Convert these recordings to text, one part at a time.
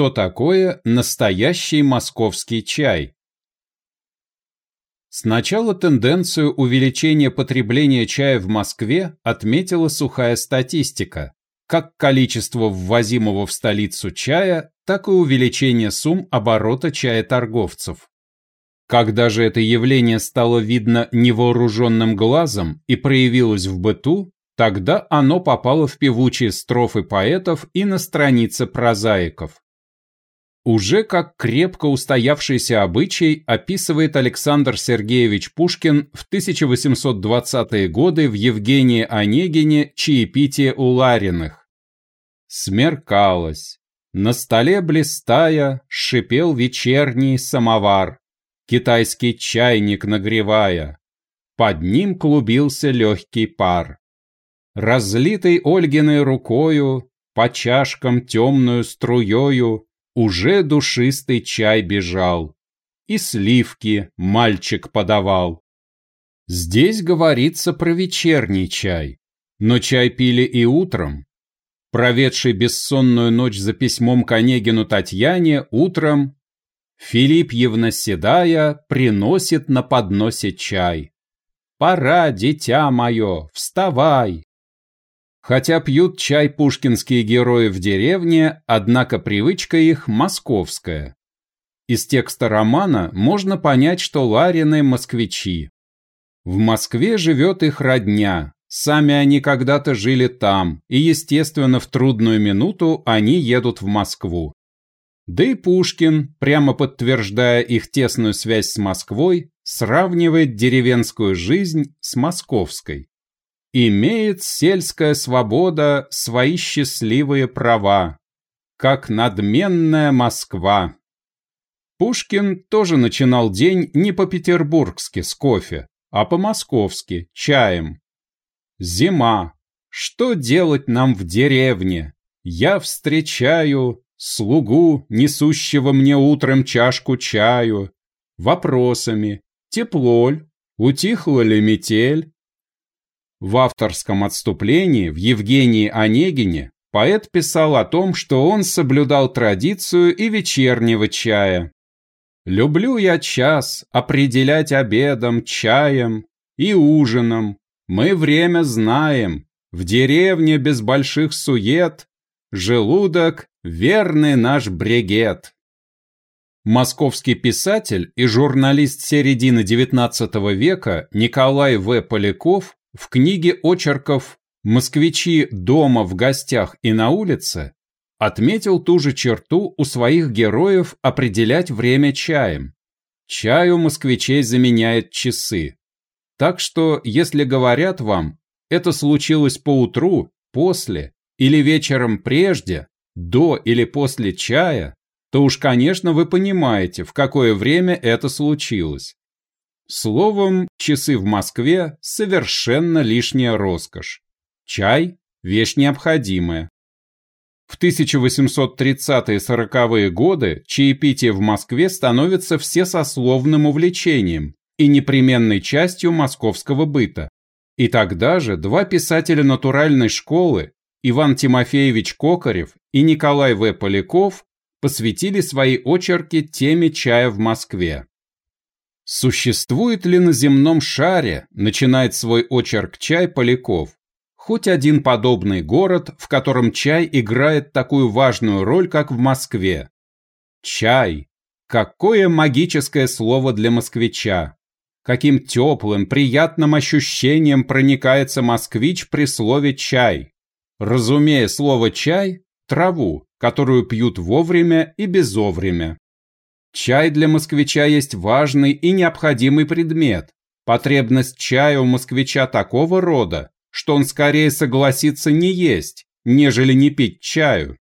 Что такое настоящий московский чай? Сначала тенденцию увеличения потребления чая в Москве отметила сухая статистика, как количество ввозимого в столицу чая, так и увеличение сумм оборота чая-торговцев. Когда же это явление стало видно невооруженным глазом и проявилось в быту, тогда оно попало в певучие строфы поэтов и на страницы прозаиков. Уже как крепко устоявшийся обычай описывает Александр Сергеевич Пушкин в 1820-е годы в Евгении Онегине «Чаепитие у Лариных». Смеркалось. На столе блистая шипел вечерний самовар, китайский чайник нагревая. Под ним клубился легкий пар. Разлитый Ольгиной рукою, по чашкам темную струёю, уже душистый чай бежал, и сливки мальчик подавал. Здесь говорится про вечерний чай, но чай пили и утром. Проведший бессонную ночь за письмом к Онегину Татьяне, утром Филиппьевна седая приносит на подносе чай. «Пора, дитя мое, вставай!» Хотя пьют чай пушкинские герои в деревне, однако привычка их московская. Из текста романа можно понять, что Ларины – москвичи. В Москве живет их родня, сами они когда-то жили там, и, естественно, в трудную минуту они едут в Москву. Да и Пушкин, прямо подтверждая их тесную связь с Москвой, сравнивает деревенскую жизнь с московской. Имеет сельская свобода свои счастливые права, как надменная Москва. Пушкин тоже начинал день не по-петербургски с кофе, а по-московски, чаем. Зима. Что делать нам в деревне? Я встречаю слугу, несущего мне утром чашку чаю, вопросами. Тепло ль? Утихла ли метель? В авторском отступлении в Евгении Онегине поэт писал о том, что он соблюдал традицию и вечернего чая. «Люблю я час определять обедом, чаем и ужином. Мы время знаем, в деревне без больших сует, желудок – верный наш брегет». Московский писатель и журналист середины XIX века Николай В. Поляков в книге очерков «Москвичи дома, в гостях и на улице» отметил ту же черту у своих героев определять время чаем. Чаю москвичей заменяет часы. Так что, если говорят вам, это случилось поутру, после или вечером прежде, до или после чая, то уж, конечно, вы понимаете, в какое время это случилось. Словом, часы в Москве – совершенно лишняя роскошь. Чай – вещь необходимая. В 1830-40-е годы чаепитие в Москве становится всесословным увлечением и непременной частью московского быта. И тогда же два писателя натуральной школы, Иван Тимофеевич Кокарев и Николай В. Поляков, посвятили свои очерки теме чая в Москве. Существует ли на земном шаре, начинает свой очерк чай Поляков, хоть один подобный город, в котором чай играет такую важную роль, как в Москве? Чай. Какое магическое слово для москвича! Каким теплым, приятным ощущением проникается москвич при слове «чай». Разумея слово «чай» – траву, которую пьют вовремя и безовремя. Чай для москвича есть важный и необходимый предмет. Потребность чая у москвича такого рода, что он скорее согласится не есть, нежели не пить чаю.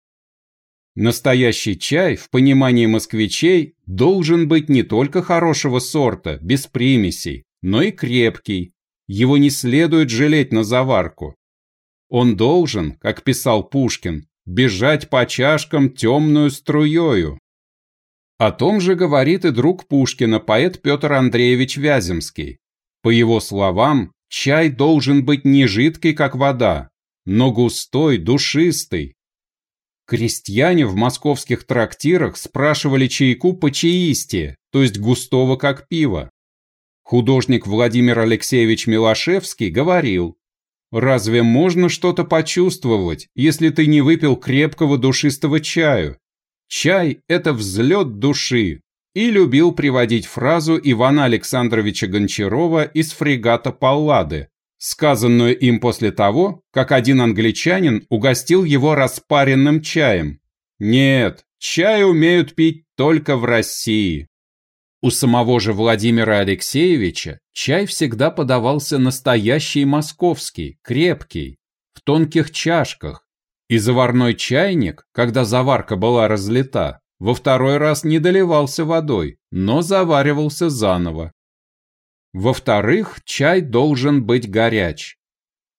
Настоящий чай, в понимании москвичей, должен быть не только хорошего сорта, без примесей, но и крепкий. Его не следует жалеть на заварку. Он должен, как писал Пушкин, бежать по чашкам темную струёю, о том же говорит и друг Пушкина, поэт Петр Андреевич Вяземский. По его словам, чай должен быть не жидкий, как вода, но густой, душистый. Крестьяне в московских трактирах спрашивали чайку по чаисте, то есть густого как пиво. Художник Владимир Алексеевич Милошевский говорил, «Разве можно что-то почувствовать, если ты не выпил крепкого душистого чаю? Чай – это взлет души». И любил приводить фразу Ивана Александровича Гончарова из фрегата «Паллады», сказанную им после того, как один англичанин угостил его распаренным чаем. Нет, чай умеют пить только в России. У самого же Владимира Алексеевича чай всегда подавался настоящий московский, крепкий, в тонких чашках, и заварной чайник, когда заварка была разлита, во второй раз не доливался водой, но заваривался заново. Во-вторых, чай должен быть горяч.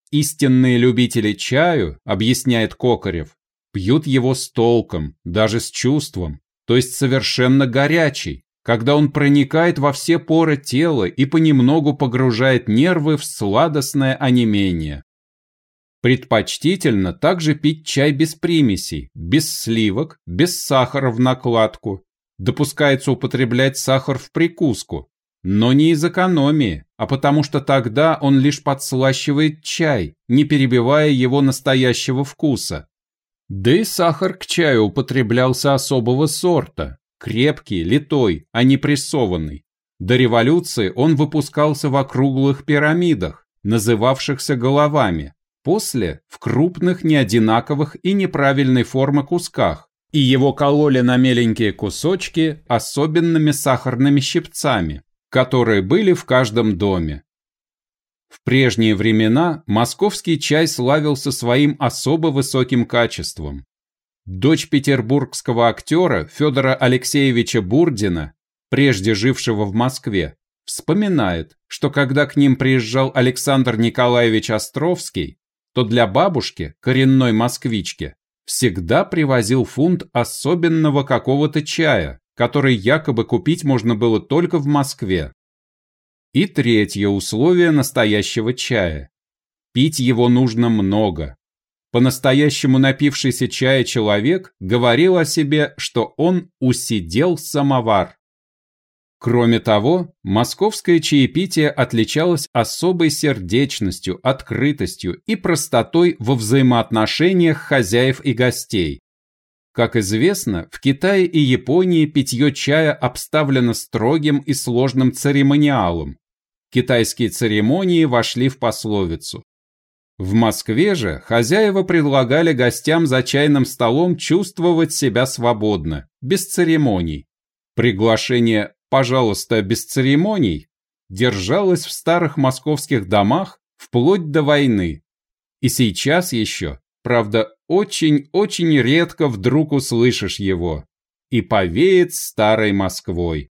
Истинные любители чаю, объясняет Кокарев, пьют его с толком, даже с чувством, то есть совершенно горячий, когда он проникает во все поры тела и понемногу погружает нервы в сладостное онемение. Предпочтительно также пить чай без примесей, без сливок, без сахара в накладку. Допускается употреблять сахар в прикуску, но не из экономии, а потому что тогда он лишь подслащивает чай, не перебивая его настоящего вкуса. Да и сахар к чаю употреблялся особого сорта, крепкий, литой, а не прессованный. До революции он выпускался в округлых пирамидах, называвшихся головами, после – в крупных, неодинаковых и неправильной формы кусках, и его кололи на меленькие кусочки особенными сахарными щипцами, которые были в каждом доме. В прежние времена московский чай славился своим особо высоким качеством. Дочь петербургского актера Федора Алексеевича Бурдина, прежде жившего в Москве, вспоминает, что когда к ним приезжал Александр Николаевич Островский, то для бабушки, коренной москвички, всегда привозил фунт особенного какого-то чая, который якобы купить можно было только в Москве. И третье условие настоящего чая. Пить его нужно много. По-настоящему напившийся чая человек говорил о себе, что он усидел самовар. Кроме того, московское чаепитие отличалось особой сердечностью, открытостью и простотой во взаимоотношениях хозяев и гостей. Как известно, в Китае и Японии питье чая обставлено строгим и сложным церемониалом. Китайские церемонии вошли в пословицу. В Москве же хозяева предлагали гостям за чайным столом чувствовать себя свободно, без церемоний. Приглашение «пожалуйста, без церемоний» держалось в старых московских домах вплоть до войны. И сейчас еще Правда, очень-очень редко вдруг услышишь его. И повеет старой Москвой.